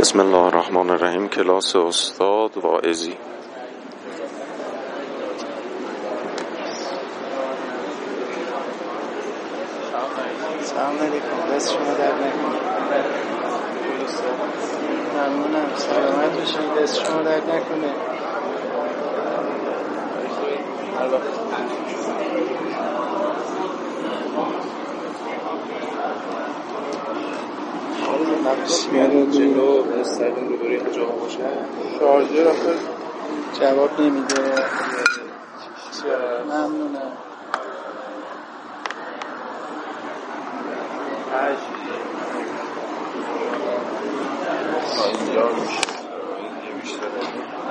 بسم الله الرحمن الرحیم. کلاس استاد واعظی. سلام علیکم. دست شما در نکنه. ممنونم. سلامت باشین دست شما در نکنه. جلو مستقیم رو بری حجاب باشه. شارژر آخه جواب نمیده. ممنونم.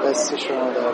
دست شما در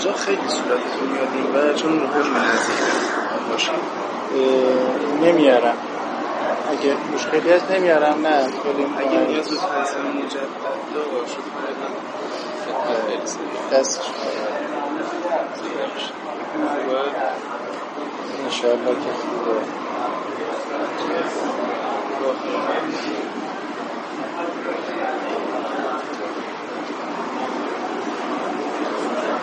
اینجا خیلی صورتتون میاد این بر چون مهم باشه. نمیارم. اگه مشکلی هست نمیارم نه خیلی اگه نیاز به. تنظیم مجدد داشت دست. انشاءالله که خوبه.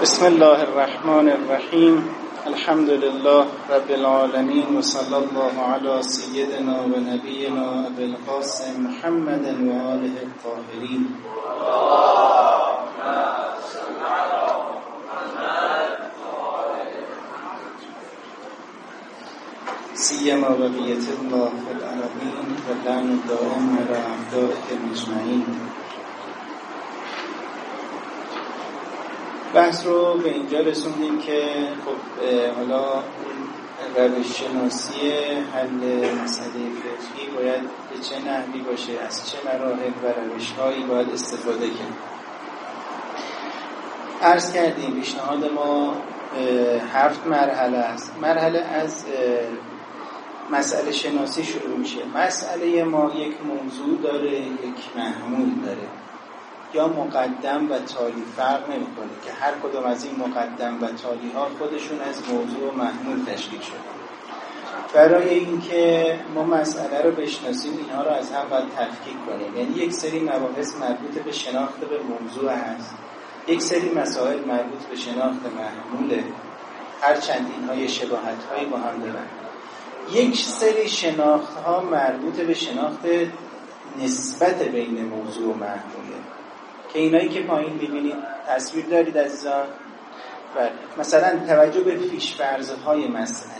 بسم الله الرحمن الرحیم الحمد لله رب العالمين وصلى الله على سيدنا ونبينا أبي القاسم محمد وآله الطاهرين. سيما بقية الله في العالمين واللعن الدائم على أعدائك أجمعين بحث رو به اینجا رسوندیم که خب حالا روش شناسی حل مسئله فقهی باید به چه نحوی باشه؟ از چه مراحل و روش هایی باید استفاده کرد عرض کردیم پیشنهاد ما هفت مرحله است. مرحله از مسئله شناسی شروع میشه. مسئله ما یک موضوع داره یک محمول داره. یا مقدم و تالی فرق نمی‌کنه که هر کدام از این مقدم و تالی ها خودشون از موضوع و محمول تشکیل شده برای اینکه ما مسئله رو بشناسیم اینها رو از هم باید تفکیک کنیم. یعنی یک سری مباحث مربوط به شناخت به موضوع هست. یک سری مسائل مربوط به شناخت محموله. هرچند اینها یه شباهت هایی با هم دارن. یک سری شناخت ها مربوط به شناخت نسبت بین موضوع و محموله. اینایی که پایین می‌بینید تصویر دارید عزیزان؟ بله. مثلا توجه به پیشفرض های مسئله.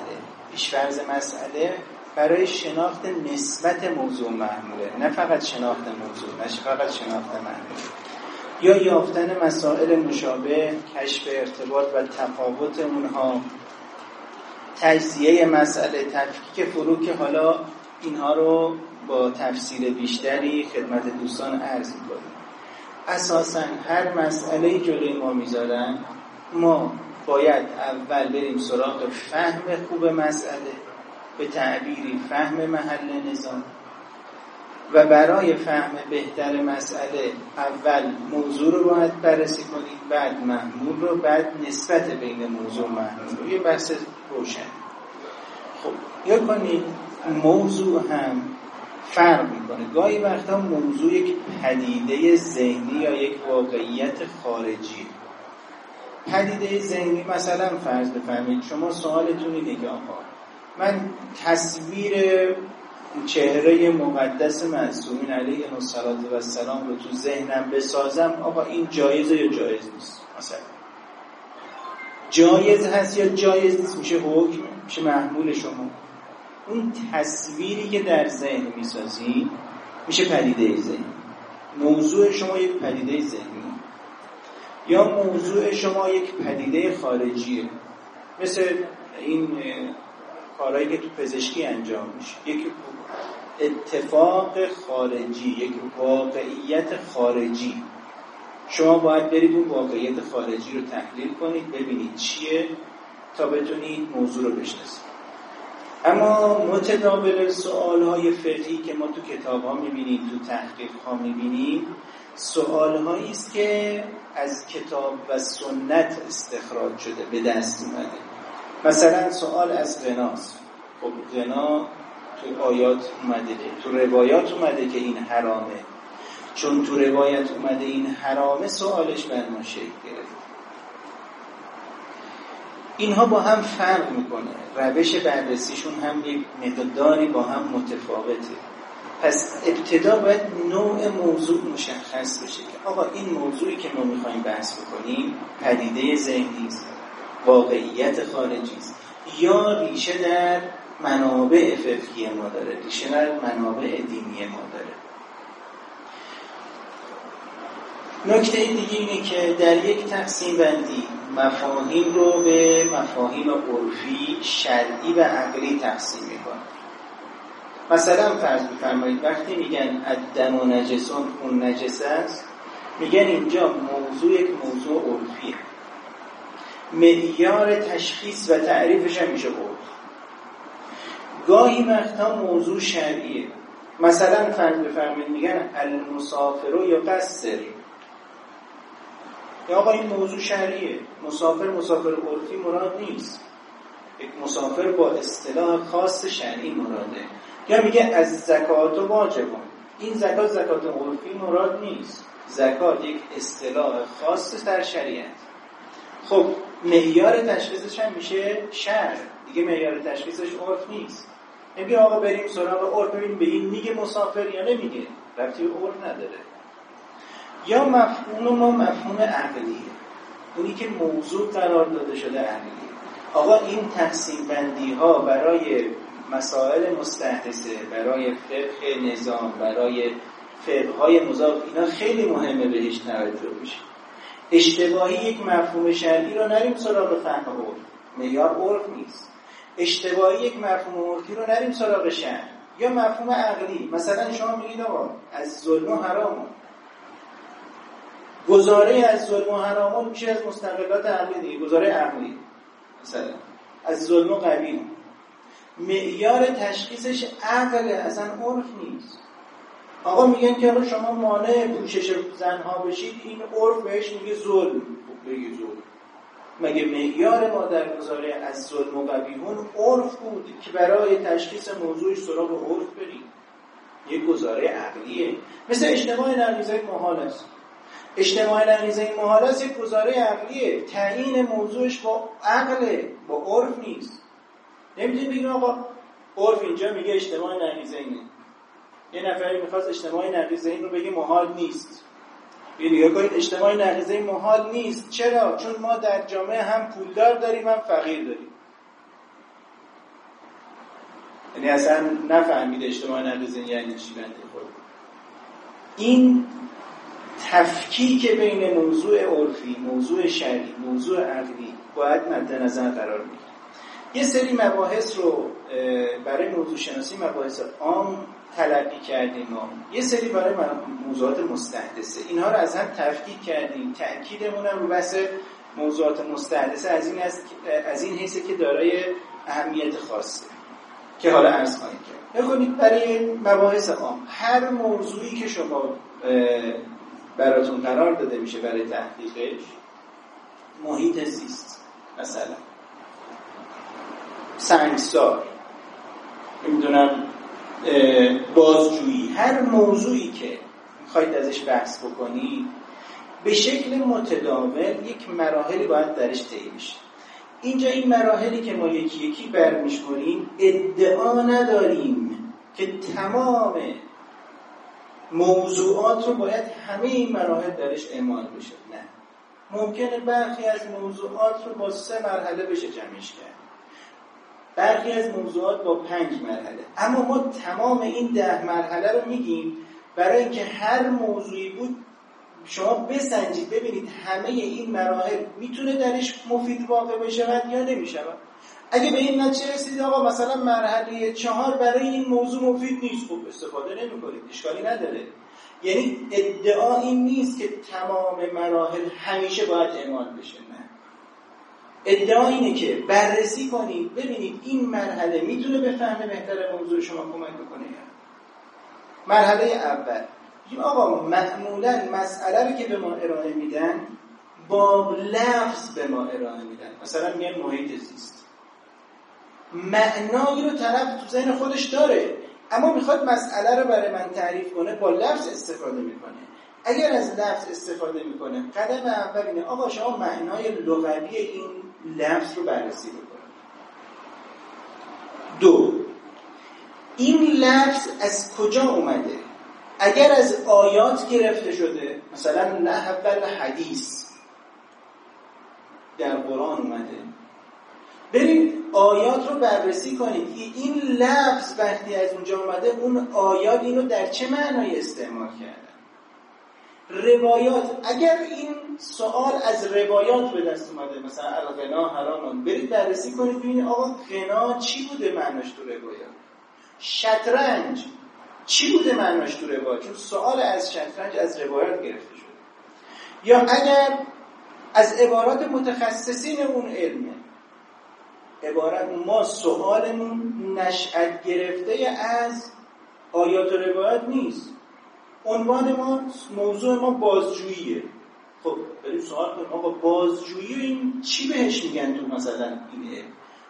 پیشفرض مسئله برای شناخت نسبت موضوع محموله نه فقط شناخت موضوع نه فقط شناخت محمول یا یافتن مسائل مشابه کشف ارتباط و تفاوت اونها. تجزیه مسئله تفکیک فرو حالا اینها رو با تفسیر بیشتری خدمت دوستان عرض می‌کنیم اساسا هر مسئله جلوی ما می‌ذارن ما باید اول بریم سراغ فهم خوب مسئله به تعبیری فهم محل نظام. و برای فهم بهتر مسئله اول موضوع رو باید بررسی کنید بعد محمول رو بعد نسبت بین موضوع محمول. رو یه بحث روشن. خب یا کنید موضوع هم فرق می‌کنه. گاهی وقتا موضوع یک پدیده ذهنی یا یک واقعیت خارجی. پدیده ذهنی مثلا فرض بفرمایید شما سوالتون اینه که آقا من تصویر چهره مقدس معصومین علیه الصلاه و السلام رو تو ذهنم بسازم آقا این جایزه یا جایز نیست؟ مثلا. جایز هست یا جایز نیست؟ میشه حکم؟ میشه محمول شما؟ اون تصویری که در ذهن می‌سازی میشه پدیده ذهنی موضوع شما یک پدیده ذهنی. یا موضوع شما یک پدیده خارجیه. مثل این کارهایی که تو پزشکی انجام میشه. یک اتفاق خارجی یک واقعیت خارجی. شما باید برید اون واقعیت خارجی رو تحلیل کنید ببینید چیه تا بتونید موضوع رو بشناسید. اما متداول سوال های فقهی که ما تو کتاب ها می‌بینیم تو تحقیق ها می‌بینیم سوال است که از کتاب و سنت استخراج شده به دست اومده. مثلا سوال از غناست خب غنا تو آیات اومده تو روایات اومده که این حرامه. چون تو روایت اومده این حرامه سوالش بر شکل گرفت. اینها با هم فرق می‌کنه. روش بررسیشون هم یک مقداری با هم متفاوته. پس ابتدا باید نوع موضوع مشخص بشه که آقا این موضوعی که ما می‌خوایم بحث بکنیم پدیده ذهنی است واقعیت خارجی است یا ریشه در منابع فقهی ما داره ریشه در منابع دینی ما داره. نکته دیگه اینه که در یک تقسیم بندی مفاهیم رو به مفاهیم عرفی شرعی و عقلی تقسیم می‌کنه. مثلا فرض بفرمایید وقتی میگن الدم و نجسون اون نجس است میگن اینجا موضوع یک موضوع عرفیه. معیار تشخیص و تعریفش هم میشه عرف. گاهی وقتا موضوع شرعیه. مثلا فرض بفرمایید میگن المسافر یا قصر. یا آقا این موضوع شرعیه. مسافر مسافر عرفی مراد نیست. یک مسافر با اصطلاح خاص شرعی مراده. یا میگه از زکات و واجبان این زکات زکات عرفی مراد نیست. زکات یک اصطلاح خاص در شریعت. خب معیار تشخیصش هم میشه شرع. دیگه معیار تشخیصش عرف نیست. نمیگه آقا بریم سراغ عرف. ببینیم به این میگه مسافر یا نمیگه. رفتی عرف نداره. یا مفهوم ما مفهوم عقلیه. اونی که موضوع قرار داده شده عقلیه. آقا این تقسیم بندی ها برای مسائل مستحدثه برای فقه نظام برای فقه های مضاف اینا خیلی مهمه بهش توجه بشه. اشتباهی یک مفهوم شرعی رو نریم سراغ فهم عرف. معیار عرف نیست. اشتباهی یک مفهوم عرفی رو نریم سراغ شرع. یا مفهوم عقلی. مثلا شما میگید آقا از ظلم و حرام گزاره از ظلم و حرامون میشه از مستقلات عقلی دیگه. گزاره عقلی. مثلا. از ظلم و قبیل معیار تشخیصش عقل اصلا عرف نیست. آقا میگن که آقا شما مانع پوشش زنها بشید این عرف بهش میگه ظلم. خب بگی ظلم. مگه معیار ما در گزاره از ظلم و قبیهون عرف بود که برای تشخیص موضوعش سراغ عرف بریم؟ یک گزاره عقلیه. مثل اجتماع نقیزه محال است. اجتماع نقیزه این محال است یک گزاره عقلیه تعیین موضوعش با عقله با عرف نیست. نمی‌دونی بگیم آقا عرف اینجا میگه اجتماع نقیزه اینه یه نفری می‌خواست اجتماع نقیزه این رو بگه محال نیست. یه دیگه کنید اجتماع نقیزه محال نیست. چرا؟ چون ما در جامعه هم پولدار داریم هم فقیر داریم. یعنی اصلا نفهمید اجتماع نقیزه یعنی چی بنده خود این تفکیک بین موضوع عرفی موضوع شرعی موضوع عقلی باید مد نظر قرار می‌گیره یه سری مباحث رو برای موضوع شناسی مباحث عام تلقی کردیم ما. یه سری برای موضوعات مستحدثه. اینها رو از هم تفکیک کردیم. تأکیدمون رو بحث موضوعات مستحدثه از این است از این حیثه که دارای اهمیت خاصه که حالا عرض خواهیم کرد. بکنید برای مباحث عام. هر موضوعی که شما براتون قرار داده میشه برای تحقیقش محیط زیست. مثلا سنگسار نمی‌دونم بازجویی هر موضوعی که می‌خواید ازش بحث بکنید به شکل متداول یک مراحلی باید درش طی بشه. اینجا این مراحلی که ما یکی یکی برمیشماریم ادعا نداریم که تمام موضوعات رو باید همه این مراحل درش اعمال بشه. نه. ممکنه برخی از موضوعات رو با سه مرحله بشه جمعش کرد. برخی از موضوعات با پنج مرحله. اما ما تمام این ده مرحله رو میگیم برای اینکه هر موضوعی بود شما بسنجید ببینید همه این مراحل می‌تونه درش مفید واقع بشود یا نمی‌شود. اگه به این نتیجه رسید آقا مثلا مرحله چهار برای این موضوع مفید نیست. خوب استفاده نمی‌کنید اشکالی نداره. یعنی ادعا این نیست که تمام مراحل همیشه باید اعمال بشه نه. ادعا اینه که بررسی کنید ببینید این مرحله می‌تونه به فهم بهتر موضوع شما کمک بکنه یا مرحله اول. آقا معمولا مسئله رو که به ما ارائه میدن با لفظ به ما ارائه میدن. مثلا میگن محیط زیست. معنایی رو طرف تو ذهن خودش داره. اما می‌خواد مسئله رو برای من تعریف کنه با لفظ استفاده می‌کنه. اگر از لفظ استفاده می‌کنه قدم اول اینه آقا شما معنای لغوی این لفظ رو بررسی بکنید. دو این لفظ از کجا اومده؟ اگر از آیات گرفته شده مثلا نحول حدیث در قرآن اومده. برید آیات رو بررسی کنید این لفظ وقتی از اونجا اومده اون آیات اینو در چه معنای استعمال کردن؟ روایات. اگر این سوال از روایات به دست اومده مثلا الغنا حرامون برید بررسی کنید ببینید آقا غنا چی بوده معناش تو روایات؟ شطرنج چی بوده معناش تو روایات؟ چون سوال از شطرنج از روایات گرفته شده. یا اگر از عبارات متخصصین اون علمه عبارت ما سوالمون نشأت گرفته از آیات و روایات نیست. عنوان ما موضوع ما بازجوییه. خب بریم سوال کنیم. آقا بازجویی این چی بهش میگن تو مثلا اینه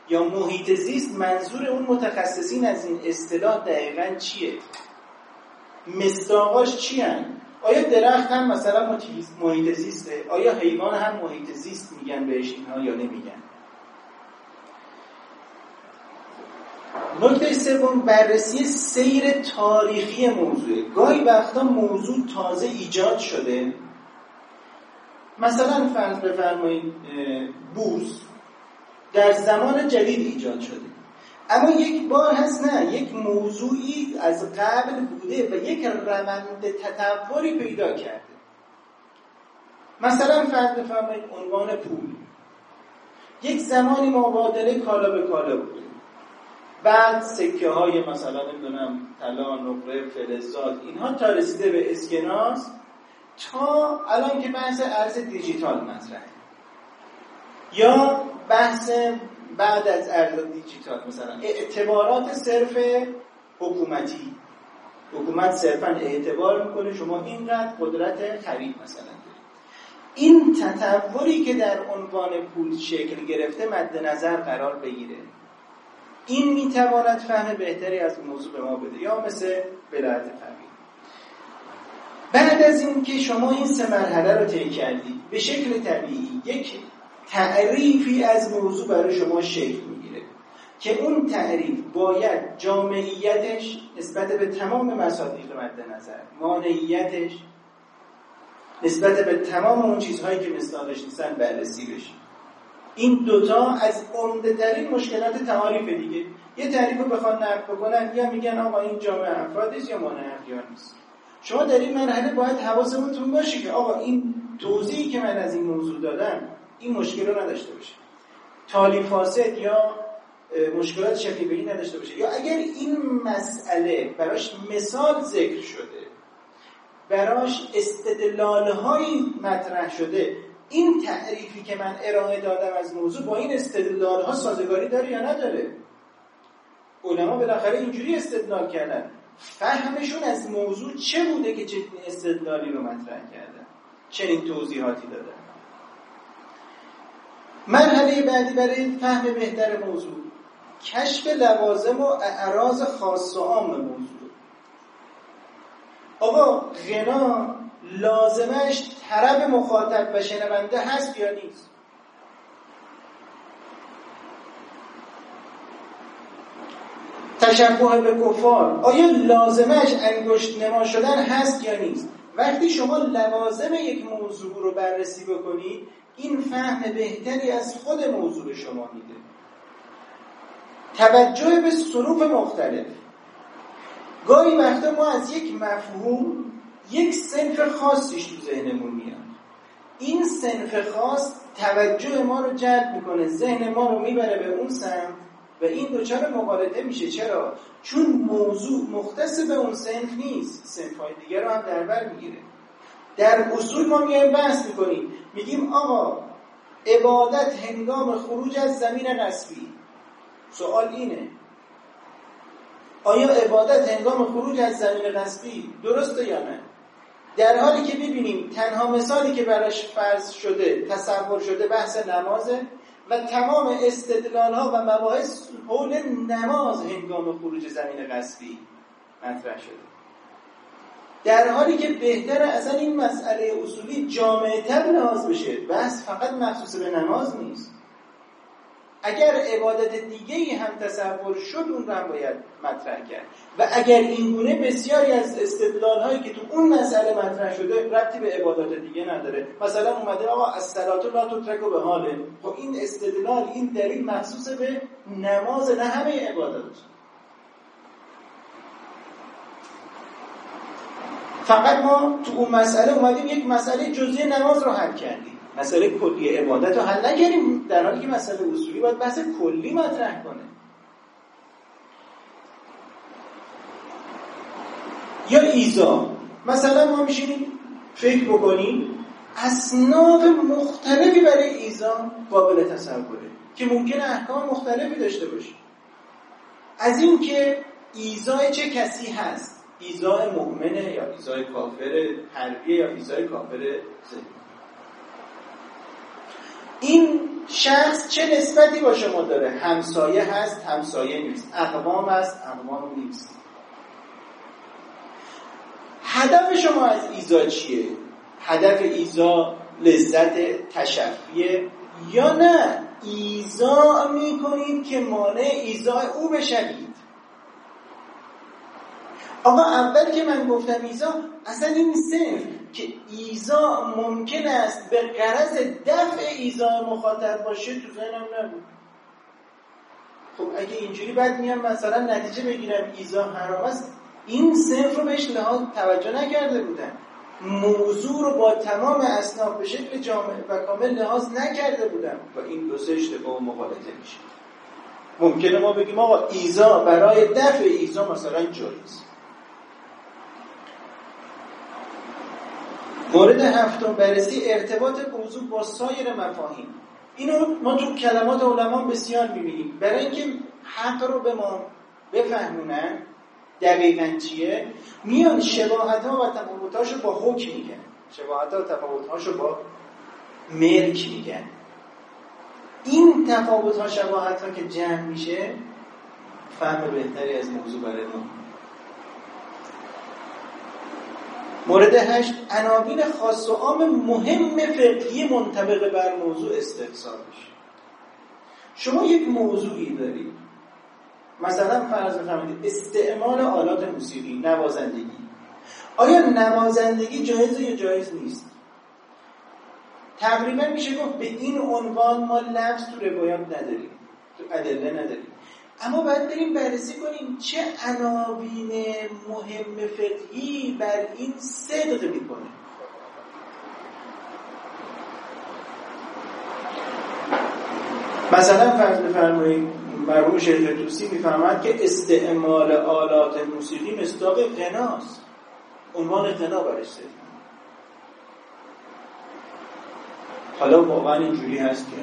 یا محیط زیست منظور اون متخصصین از این اصطلاح دقیقا چیه؟ مصداقاش چی هن؟ آیا درخت هم مثلا محیط زیسته؟ آیا حیوان هم محیط زیست میگن بهش اینها یا نمیگن؟ نکته سوم بررسی سیر تاریخی موضوع. گاهی وقتا موضوع تازه ایجاد شده. مثلا فرض بفرمایید بورس در زمان جدید ایجاد شده. اما یک بار هست نه یک موضوعی از قبل بوده و یک روند تطوری پیدا کرده. مثلا فرض بفرمایید عنوان پول. یک زمانی مبادله کالا به کالا بوده. بعد سکه های مثلا نمی‌دونم طلا نقره فلزات اینها تا رسیده به اسکناس تا الان که بحث ارز دیجیتال مطرحه یا بحث بعد از ارز دیجیتال مثلا اعتبارات صرف حکومتی. حکومت صرفا اعتبار می‌کنه شما اینقدر قدرت خرید مثلا این تطوری که در عنوان پول شکل گرفته مد نظر قرار بگیره. این می‌تواند فهم بهتری از موضوع به ما بده یا مثل بلعت فهمی بعد از اینکه شما این سه مرحله رو طی کردید به شکل طبیعی یک تعریفی از موضوع برای شما شکل می‌گیره که اون تعریف باید جامعیتش نسبت به تمام مصادیق مد نظر مانعیتش نسبت به تمام اون چیزهایی که مثالش نیستن بررسی بشه. این دوتا از عمده ترین مشکلات تعاریف دیگه. یه تعریف رو بخوان نقد بکنن یا میگن آقا این جامعه افرادیست یا اختیار نیست. شما در این مرحله باید حواسمون باشه که آقا این توضیحی که من از این موضوع دادم این مشکل رو نداشته باشه. تالی فاسد یا مشکلات شفیبهی نداشته باشه. یا اگر این مسئله براش مثال ذکر شده براش استدلالهایی مطرح شده این تعریفی که من ارائه دادم از موضوع با این استدلال ها سازگاری داره یا نداره؟ علما بالاخره اینجوری استدلال کردن. فهمشون از موضوع چه بوده که چنین استدلالی رو مطرح کردن؟ چنین توضیحاتی دادن. مرحله بعدی برای فهم بهتر موضوع. کشف لوازم و اعراض خاص و عام موضوع. آقا غنا لازمش طرب مخاطب و شنونده هست یا نیست؟ تشبه به کفار. آیا لازمش انگشت نما شدن هست یا نیست؟ وقتی شما لوازم یک موضوع رو بررسی بکنید این فهم بهتری از خود موضوع شما میده. توجه به صروف مختلف. گاهی وقتا ما از یک مفهوم یک سنف خاصیش تو ذهنمون میاد. این سنف خاص توجه ما رو جلب می‌کنه. ذهن ما رو می‌بره به اون سمت و این دوچار مقالطه میشه. چرا؟ چون موضوع مختص به اون سنف نیست. سنف های دیگر رو هم در بر می‌گیره. در اصول ما میایم بحث می‌کنیم. میگیم آقا عبادت هنگام خروج از زمین قصبی سوال اینه. آیا عبادت هنگام خروج از زمین قصبی درسته یا نه؟ در حالی که ببینیم تنها مثالی که براش فرض شده تصور شده بحث نمازه و تمام استدلال ها و مباحث حول نماز هنگام خروج زمین قصبی مطرح شده. در حالی که بهتر اصلا این مسئله اصولی جامعه تر لحاظ بشه بس فقط مخصوص به نماز نیست. اگر عبادت دیگه ای هم تصور شد اون رو هم باید مطرح کرد. و اگر این گونه بسیاری از استدلال هایی که تو اون مسئله مطرح شده ربطی به عبادات دیگه نداره. مثلا اومده آقا از صلات لا تترک به حاله خب این استدلال این دلیل مخصوص به نماز نه همه عبادات. فقط ما تو اون مسئله اومدیم یک مسئله جزئی نماز رو حل کردیم. مسئله کلی عبادت رو حل نکردیم. در حالی که مسئله اصولی باید بحث کلی مطرح کنه. یا ایزا. مثلا ما میشینیم فکر بکنیم اصناف مختلفی برای ایزا قابل تصوره که ممکنه احکام مختلفی داشته باشه. از این که ایزای چه کسی هست؟ ایزای مؤمنه یا ایزای کافر حربیه یا ایزای کافر این شخص چه نسبتی با شما داره؟ همسایه هست همسایه نیست. اقوام هست اقوام نیست. هدف شما از ایزا چیه؟ هدف ایزا لذت تشفیه یا نه؟ ایزا می‌کنید که مانع ایزا او بشوید. آقا اول که من گفتم ایزا اصلا این صرف که ایزا ممکن است به قرض دفع ایزا مخاطب باشه تو ذهنم نبود. خب اگه اینجوری بعد میام مثلا نتیجه بگیرم ایزا حرام است این صرف رو بهش لحاظ توجه نکرده بودم. موضوع رو با تمام اصناف به شکل جامع و کامل لحاظ نکرده بودم. و این دو سه اشتباه مغالطه میشه. ممکنه ما بگیم آقا ایزا برای دفع ایزا مثلا جایز مورد هفتم بررسی ارتباط موضوع با سایر مفاهیم. اینو ما تو کلمات علما بسیار می‌بینیم. برای اینکه حق رو به ما بفهمونن دقیقا چیه؟ میان شباهت ها و تفاوت با حکم میگن. شباهت ها و تفاوت رو با ملک میگن. این تفاوت ها شباهت ها که جمع میشه فهم بهتری از موضوع برای ما. مورد هشت عناوین خاص و عام مهم فقهی منطبق بر موضوع استفسار بشه شما یک موضوعی دارید. مثلا فرض بفرمایید استعمال آلات موسیقی نوازندگی. آیا نوازندگی جایز یا جایز نیست؟ تقریبا میشه گفت به این عنوان ما لفظ تو روایات نداریم. تو ادله نداریم. اما باید بریم بررسی کنیم چه عناوین مهم فقهی بر این صدق می‌کنه مثلا فرض بفرمایید مرحوم شیخ توسی می‌فهمد که استعمال آلات موسیقی مصداق غناست. عنوان غنا برش حالا واقعا اینجوری هست که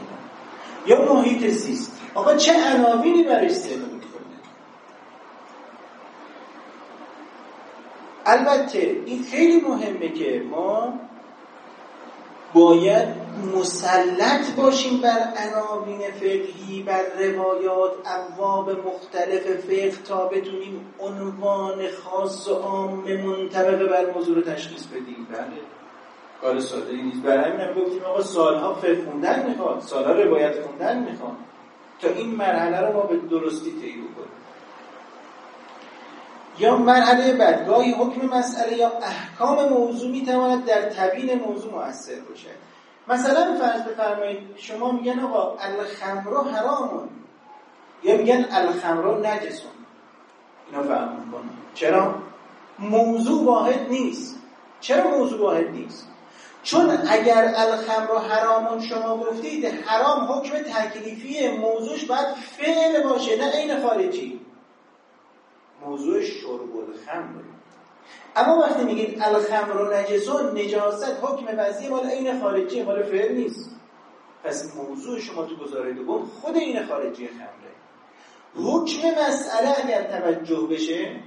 یا محیط زیست. آقا چه عناوینی برای صدق می‌کنه؟ البته این خیلی مهمه که ما باید مسلط باشیم بر عناوین فقهی بر روایات ابواب مختلف فقه تا بتونیم عنوان خاص و عام منطبق بر موضوع رو تشخیص بدیم. بله. کار ساده نیست. برای همین هم گفتیم آقا سالها فقه خوندن می‌خواد سالها روایت خوندن می‌خواد تا این مرحله رو ما به درستی طی کنیم یا مرحله بعد گاهی حکم مسئله یا احکام موضوع می‌تواند در تبیین موضوع مؤثر باشد. مثلا فرض بفرمایید شما میگن آقا الخمر حرامون. یا میگن الخمر نجسون. اینا فهم کنم چرا؟ موضوع واحد نیست. چرا موضوع واحد نیست؟ چون اگر الخمر حرامون شما گفتید حرام حکم تکلیفی موضوعش باید فعل باشه نه عین خارجی. موضوع شرب الخمر. اما وقتی میگید الخمر و نجسون نجاست حکم وضعی مال عین خارجی مال فعل نیست. پس موضوع شما تو گزاره دوم خود این خارجی خمره. حکم مسئله اگر توجه بشه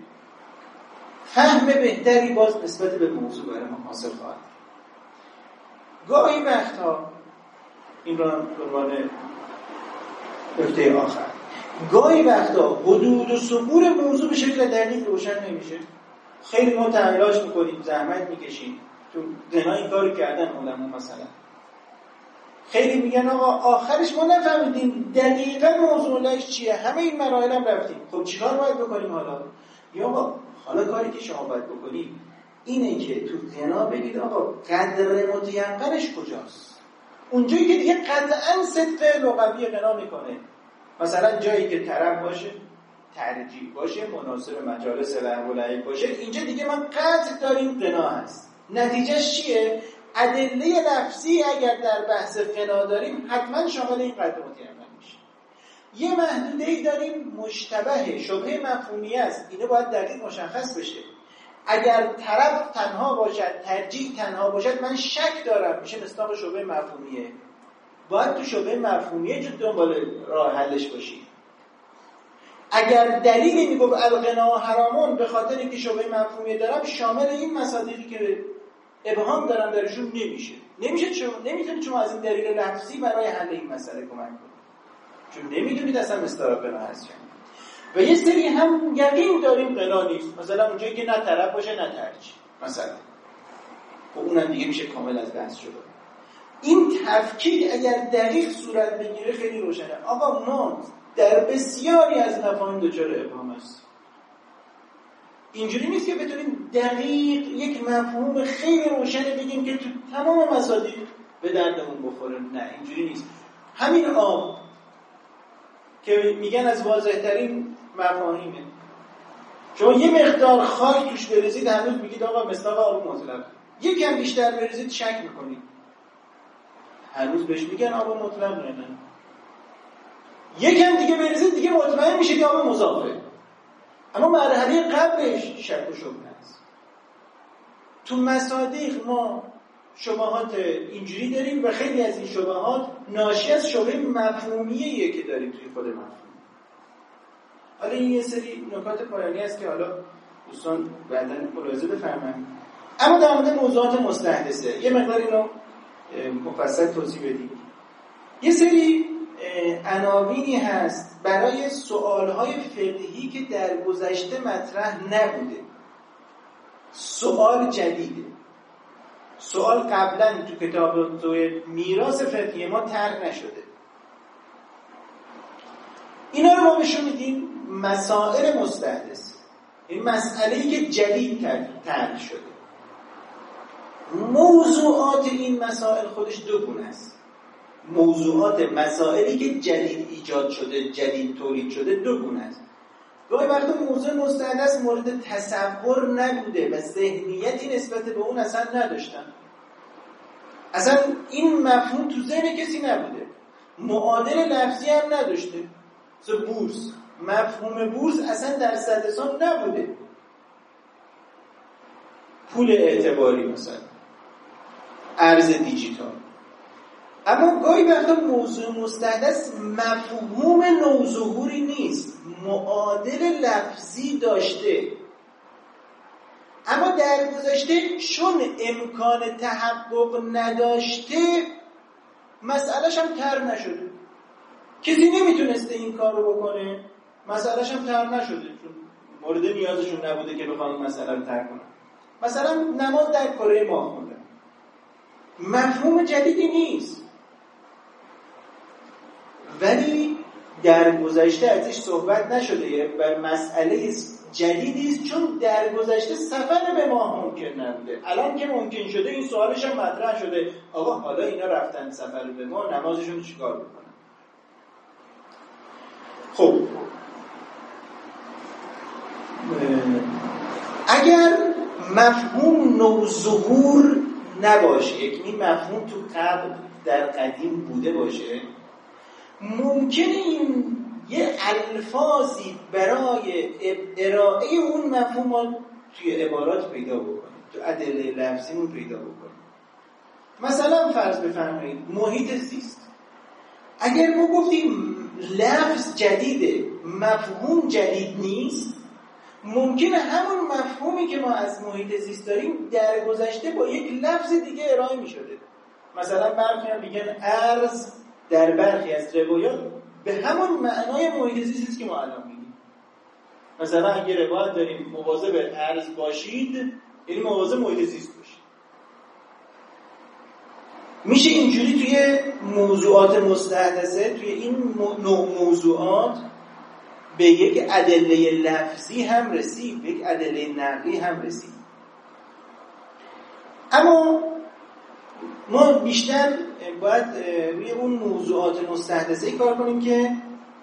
فهم بهتری باز نسبت به موضوع برای ما حاصل خواهد. گاهی وقتها این را عنوان نکته آخر. گاهی وقتا حدود و سبور موضوع به شکل دقیق روشن نمیشه. خیلی ما تحلیلاش می‌کنیم زحمت می‌کشیم. تو زنا این کاری کردن علما مثلا خیلی میگن آقا آخرش ما نفهمیدیم دقیقا موضوع چیه. همه این مراحل هم رفتیم. خب چیکار باید بکنیم حالا؟ یا حالا کاری که شما باید بکنیم اینه که تو زنا بگید آقا قدر متیقنش کجاست؟ اونجایی که دیگه قطعا صدق لغوی غنا می‌کنه. مثلا جایی که طرف باشه ترجیح باشه مناسب مجالس و باشه اینجا دیگه من قطع داریم غنا هست. نتیجهش چیه؟ ادله لفظی اگر در بحث فنا داریم حتما شامل این قدر متیقن میشه. یه محدوده ای داریم مشتبه شبه مفهومی است. اینه باید دقیق مشخص بشه. اگر طرف تنها باشد ترجیح تنها باشد من شک دارم. میشه مصداق شبه مفهومیه. باید تو شبه مفهومیه جو دنبال راه حلش باشی. اگر دلیلی می‌گفت الغنا حرامون به خاطر اینکه شبه مفهومیه دارم شامل این مصادیقی که ابهام دارن درشون نمیشه. نمیشه چون نمی‌تونید شما از این دلیل لفظی برای حل این مسئله کمک کنید چون نمی‌دونید اصلا استراب قنا هست و یه سری هم یقین داریم قنا نیست. مثلا اونجایی که نه طرف باشه نه ترجیح مثلا. خب اونم دیگه میشه کامل از بحث شده. این تفکیک اگر دقیق صورت بگیره خیلی روشنه. آقا ما در بسیاری از مفاهیم دچار ابهام است اینجوری نیست که بتونیم دقیق یک مفهوم خیلی روشن بگیم که تو تمام مصادیق به دردمون بخوره. نه اینجوری نیست. همین آب که میگن از واضح ترین مفاهیمه. شما یه مقدار خاک توش بریزید هنوز میگید آقا مصداق آب مطلق. یکم بیشتر بریزید شک می‌کنید. هنوز بهش میگن آب مطلق نه یکم دیگه بریزید دیگه مطمئن میشه که آب مضافه. اما مرحله قبلش شک و شبه است. تو مصادیق ما شبهات اینجوری داریم و خیلی از این شبهات ناشی از شبه مفهومیه که داریم توی خود مفهوم. حالا این یه سری نکات پایانی است که حالا دوستان بعدا ملاحظه بفرمایید. اما در مورد موضوعات مستحدثه. یه مقدار اینو مفصل توضیح بدیم. یه سری عناوینی هست برای سوالهای فقهی که در گذشته مطرح نبوده. سوال جدیده. سوال قبلا تو کتاب توی میراث فقهی ما طرح نشده. اینا رو ما بهشون میدیم مسائل مستحدث. این مسئله ای که جدید طرح شده. موضوعات این مسائل خودش دو گونه است. موضوعات مسائلی که جدید ایجاد شده جدید تولید شده دو گونه است. گاهی وقتا موضوع مستحدث مورد تصور نبوده و ذهنیتی نسبت به اون اصلا نداشتن. اصلا این مفهوم تو ذهن کسی نبوده. معادل لفظی هم نداشته. بورس. مفهوم بورس اصلا در صدستان نبوده. پول اعتباری مثلا. ارز دیجیتال. اما گاهی وقتا موضوع مستحدث مفهوم نوظهوری نیست. معادل لفظی داشته. اما در گذشته چون امکان تحقق نداشته مسئلهش هم تر نشده. کسی نمی‌تونسته این کار رو بکنه. مسئلهش هم تر نشده. چون مورد نیازشون نبوده که بخوان مسئله رو تر کنن مثلا نماز در کره ماه خوندن مفهوم جدیدی نیست. ولی در گذشته ازش صحبت نشده. و مسئله جدیدی است چون در گذشته سفر به ماه ممکن نبوده. الان که ممکن شده این سوالش هم مطرح شده. آقا حالا اینا رفتن سفر به ماه نمازشون چیکار بکنن خب اگر مفهوم نوظهور نباشه یعنی مفهوم تو قبل در قدیم بوده باشه ممکنه این یه الفاظی برای ارائه اون مفهوم توی عبارات پیدا بکنیم تو ادله لفظیمون پیدا بکنیم مثلا فرض بفرمایید محیط زیست. اگر ما گفتیم لفظ جدیده مفهوم جدید نیست ممکنه همون مفهومی که ما از محیط زیست داریم در گذشته با یک لفظ دیگه ارائه می شده مثلا برخی هم میگن ارز در برخی از روایات به همون معنای محیط زیست که ما الان میگیم. مثلا اگه روایت داریم مواظب ارز باشید یعنی مواظب محیط زیست باشید. میشه اینجوری توی موضوعات مستحدثه توی این نوع موضوعات به یک ادله لفظی هم رسید به یک ادله نقلی هم رسید. اما ما بیشتر باید روی اون موضوعات مستحدثه کار کنیم که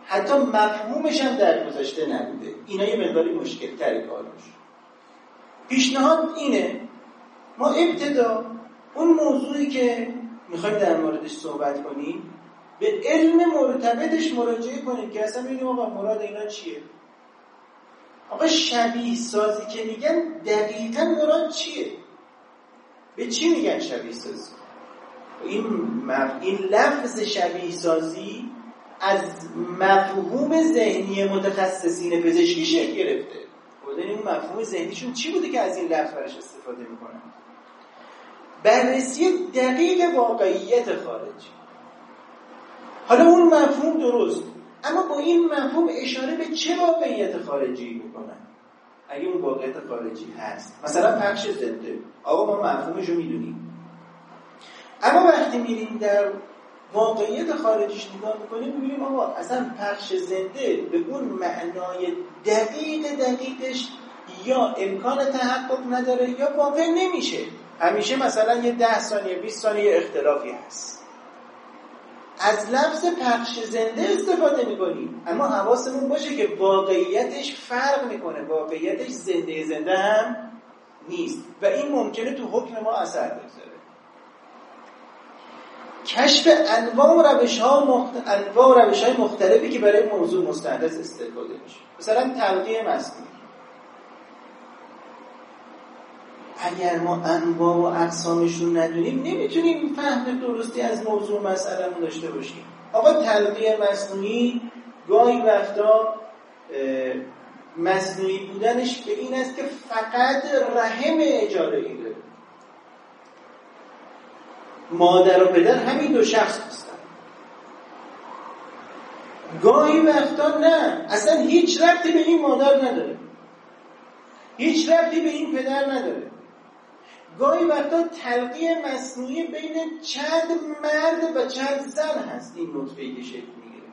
حتی مفهومش هم در گذشته نبوده. اینا یه مقداری مشکل تری کار باشه پیشنهاد اینه ما ابتدا اون موضوعی که می‌خوایم در موردش صحبت کنیم به علم مرتبطش مراجعه کنیم که اصلا ببینیم آقا مراد اینا چیه. آقا شبیه سازی که میگن دقیقا مراد چیه؟ به چی میگن شبیه سازی؟ این, این لفظ شبیه سازی از مفهوم ذهنی متخصصین پزشکی شکل گرفته. خود این مفهوم ذهنیشون چی بوده که از این لفظ برش استفاده می‌کنن؟ بررسی دقیق واقعیت خارجی. حالا اون مفهوم درست. اما با این مفهوم اشاره به چه واقعیت خارجی می‌کنن؟ اگه اون واقعیت خارجی هست. مثلا پخش زنده. آقا ما مفهومش رو می‌دونیم. اما وقتی میریم در واقعیت خارجیش نگاه می‌کنیم می‌بینیم آقا اصلا پخش زنده به اون معنای دقیق دقیقش یا امکان تحقق نداره یا واقع نمیشه. همیشه مثلا یه ده ثانیه 20 ثانیه اختلافی هست. از لفظ پخش زنده استفاده می‌کنیم. اما حواسمون باشه که واقعیتش فرق می‌کنه. واقعیتش زنده زنده هم نیست. و این ممکنه تو حکم ما اثر بگذاره. کشف انواع روش ها مخت... انواع روش های مختلفی که برای موضوع مستحدث استفاده میشه. مثلا تلقیه مصنوعی. اگر ما انواع و اقسامشون ندونیم نمی‌تونیم فهم درستی از موضوع مسئله داشته باشیم. آقا تلقیه مصنوعی گاهی وقتا مصنوعی بودنش به این است که فقط رحم اجاره ای داره. مادر و پدر همین دو شخص هستن. گاهی وقتا نه. اصلا هیچ ربطی به این مادر نداره. هیچ ربطی به این پدر نداره. گاهی وقتا تلقی مصنوعی بین چند مرد و چند زن هست این نطفه که شکل می‌گیره.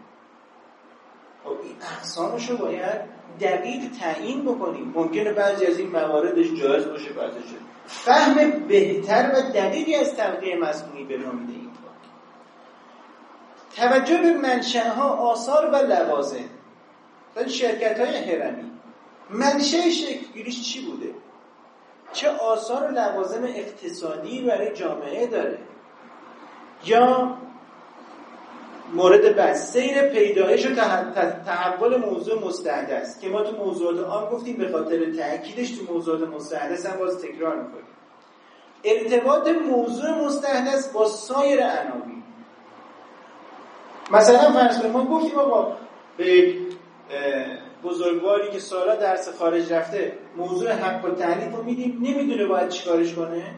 خب این اقسامش رو باید دقیق تعیین بکنیم. ممکنه بعضی از این مواردش جایز باشه بعضیش فهم بهتر و دقیقی از تلقی مصنوعی به ما میده این توجه به منشأ آثار و لوازم. شرکت های هرمی منشه شکلگیریش چی بوده؟ چه آثار و لوازم اقتصادی برای جامعه داره. یا مورد بعد سیر پیدایش و تحول موضوع مستحدث که ما تو موضوعات آن گفتیم به خاطر تاکیدش تو موضوعات مستحدث هم باز تکرار می‌کنیم. ارتباط موضوع مستحدث با سایر عناوین. مثلا فرض ما گفتیم آقا به بزرگواری که سالا درس خارج رفته موضوع حق و تعلیف رو میدیم نمی‌دونه باید چیکارش کنه؟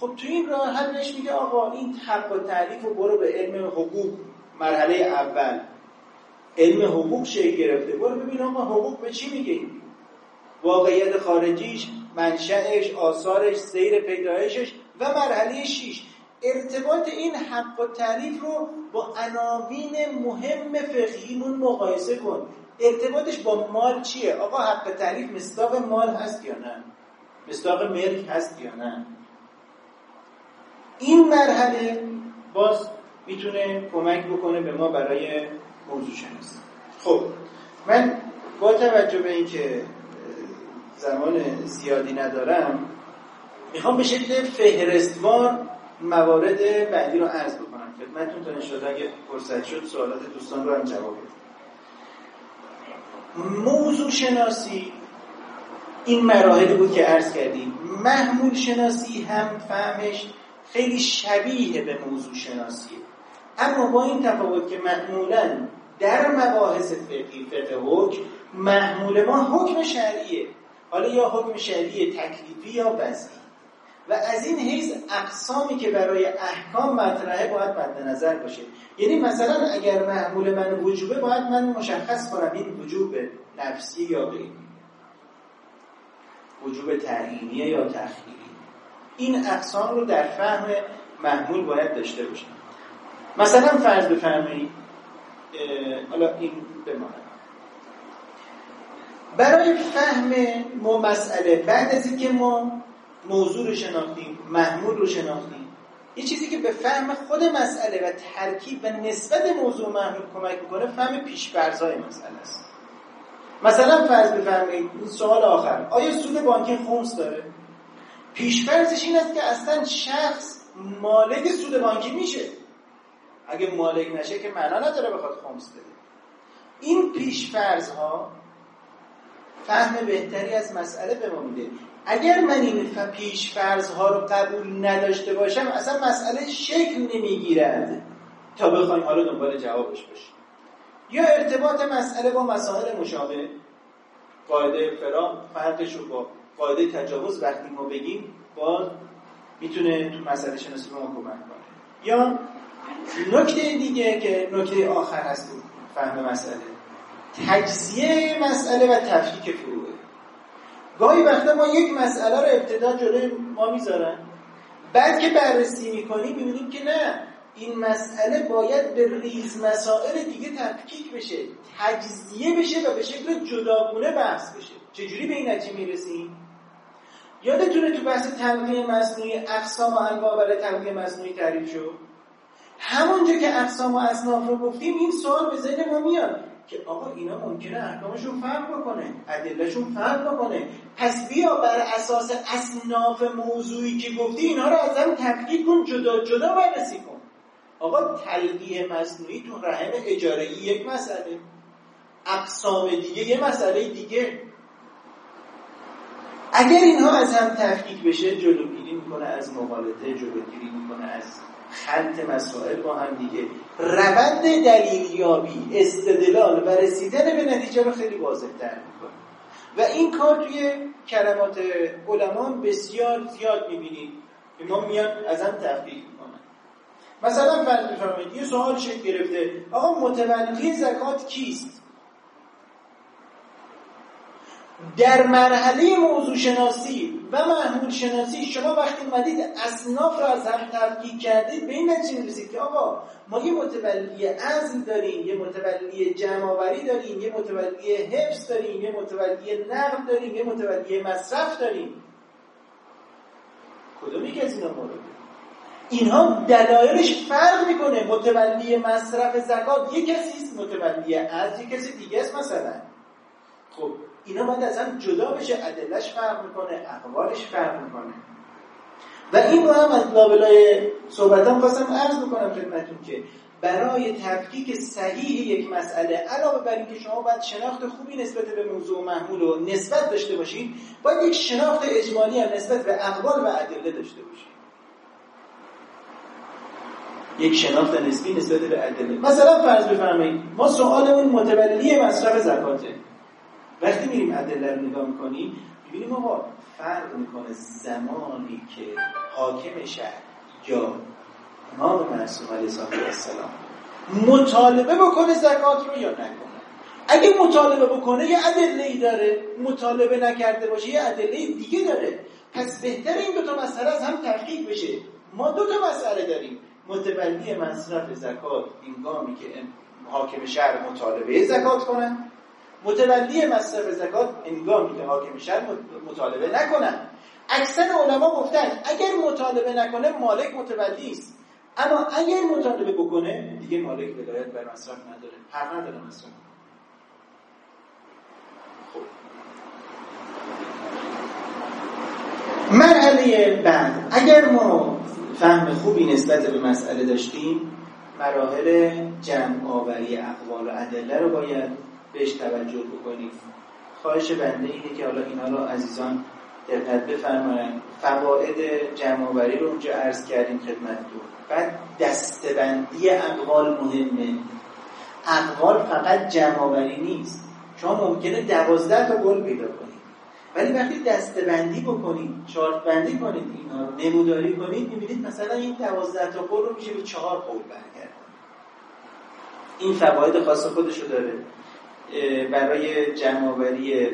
خب تو این راه حلش میگه آقا این حق و تعلیف رو برو به علم حقوق مرحله اول. علم حقوق شکل گرفته. برو ببین آقا حقوق به چی میگه؟ واقعیت خارجیش منشأش آثارش سیر پیدایشش و مرحله 6 ارتباط این حق و تعریف رو با عناوین مهم فقهیمون مقایسه کن. ارتباطش با مال چیه؟ آقا حق تعریف مصداق مال هست یا نه؟ مصداق ملک هست یا نه؟ این مرحله باز می‌تونه کمک بکنه به ما برای موضوع شناسی. خب من با توجه به اینکه زمان زیادی ندارم می‌خوام به شکل فهرستوار موارد بعدی رو عرض بکنم. خدمتتون تا انشاءالله اگه فرصت شد سوالات دوستان رو هم جواب بدم. موضوع شناسی این مراحلی بود که عرض کردیم. محمول شناسی هم فهمش خیلی شبیه به موضوع شناسیه اما با این تفاوت که معمولا در مباحث فقهی فقه حکم محمول ما حکم شرعیه. حالا یا حکم شرعی تکلیفی یا وضعی. و از این حیث اقسامی که برای احکام مطرحه باید مد نظر باشه. یعنی مثلا اگر محمول من وجوبه باید من مشخص کنم این وجوب نفسی یا غیری وجوب تعیینیه یا تخییری این اقسام رو در فهم محمول باید داشته باشیم مثلا فرض بفرمایید حالا این بماند. برای فهم ما مسئله بعد از اینکه ما موضوع رو شناختیم محمول رو شناختیم. یه چیزی که به فهم خود مسئله و ترکیب و نسبت موضوع محمول کمک می‌کنه فهم پیشفرزهای مسئله است. مثلا فرض بفرمایید این سوال آخر. آیا سود بانکی خمس داره؟ پیشفرزش این است که اصلا شخص مالک سود بانکی میشه. اگه مالک نشه که معنا نداره بخواد خمس بده. این پیشفرض ها فهم بهتری از مسئله به ما میده. اگر من این پیشفرض ها رو قبول نداشته باشم اصلا مسئله شکل نمی‌گیرد. تا بخوایم حالا دنبال جوابش باشیم. یا ارتباط مسئله با مسائل مشابه قاعده فرام فرقش رو با قاعده تجاوز وقتی ما بگیم با می‌تونه تو مسئله شناسی ما کمک کنه. یا نکته دیگه که نکته آخر هست فهم مسئله. تجزیه مسئله و تفکیک فروعه. گاهی وقتا ما یک مسئله رو ابتدا جلوی ما می‌ذارن. بعد که بررسی می‌کنیم می‌بینیم که نه این مسئله باید به ریز مسائل دیگه تفکیک بشه تجزیه بشه و به شکل جداگونه بحث بشه. چجوری به این نتیجه می‌رسیم؟ یادتونه تو بحث تلقیه مصنوعی اقسام و انواع برای تلقیه مصنوعی تعریف شد؟ همونجا که اقسام و اصناف رو گفتیم این سوال به ذهن ما میاد. که آقا اینا ممکنه احکامشون فرق بکنه ادلهشون فرق بکنه. پس بیا بر اساس اصناف موضوعی که گفتی اینا رو از هم تفکیک کن جدا جدا بررسی کن. آقا تلقیه مصنوعی تو رحم اجاره یک مسئله. اقسام دیگه یه مسئله دیگه. اگر اینها از هم تفکیک بشه جلوگیری می‌کنه از مغالطه جلوگیری می‌کنه از خلط مسائل با هم دیگه. روند دلیلیابی استدلال و رسیدن به نتیجه رو خیلی واضح تر می‌کنه. و این کار توی کلمات علما بسیار زیاد می‌بینید که ما میان از هم تفکیک می‌کنن مثلا فرض بفرمایید یه سوال شکل گرفته. آقا متولی زکات کیست؟ در مرحله موضوع شناسی و محمول شناسی شما وقتی اومدید اصناف رو از هم تفکیک کردید به این نتیجه رسید که آقا ما یه متولی ازل داریم یه متولی جمعآوری داریم یه متولی حفظ داریم یه متولی نقل داریم یه متولی مصرف داریم. کدوم یک از اینا مورد؟ اینها دلایلش فرق می‌کنه. متولی مصرف زکات یه کسی است متولی از یه کسی دیگه است مثلا. خب اینا باید از هم جدا بشه ادلش فرق می‌کنه اقوالش فرق می‌کنه. و این رو هم از لابلای صحبتام خواستم عرض می‌کنم خدمتون که برای تفکیک صحیح یک مسئله علاوه بر اینکه شما باید شناخت خوبی نسبت به موضوع محمول و نسبت داشته باشید باید یک شناخت اجمالی هم نسبت به اقوال و ادله داشته باشید یک شناخت نسبی نسبت به ادله. مثلا فرض بفرمایید ما سوالمون متولی مصرف زکاته. وقتی میریم ادله رو نگاه می‌کنیم می‌بینیم آقا فرق می‌کنه زمانی که حاکم شهر یا امام معصوم علیه السلام مطالبه بکنه زکات رو یا نکنه. اگه مطالبه بکنه یه ادله ای داره. مطالبه نکرده باشه یه ادله دیگه داره. پس بهتر این دو تا مسئله از هم تحقیق بشه. ما دو تا مسئله داریم. متولی مصرف زکات اینگامی که حاکم شهر مطالبه زکات کنن متولی مصرف زکات انگامی که حاکم شهر مطالبه نکنن. اکثر علما گفتن اگر مطالبه نکنه مالک متولی است. اما اگر مطالبه بکنه دیگه مالک ولایت بر مصرف نداره حق نداره مصرف. خب. مرحله بعد اگر ما فهم خوبی نسبت به مسئله داشتیم مراحل جمع آوری اقوال و ادله رو باید بهش توجه بکنیم. خواهش بنده اینه که حالا اینا رو عزیزان دقت بفرمایند. فواید جمع آوری رو اونجا عرض کردیم خدمتتون. بعد دستبندی اقوال مهمه. اقوال فقط جمع آوری نیست. شما ممکنه دوازده تا گل پیدا کنید. ولی وقتی دستبندی بکنید چارت بندی کنید اینا رو نموداری کنید می‌بینید مثلا این دوازده تا قول رو میشه به چهار قول برگرد این فواید خاص خودشو داره. برای جمعآوری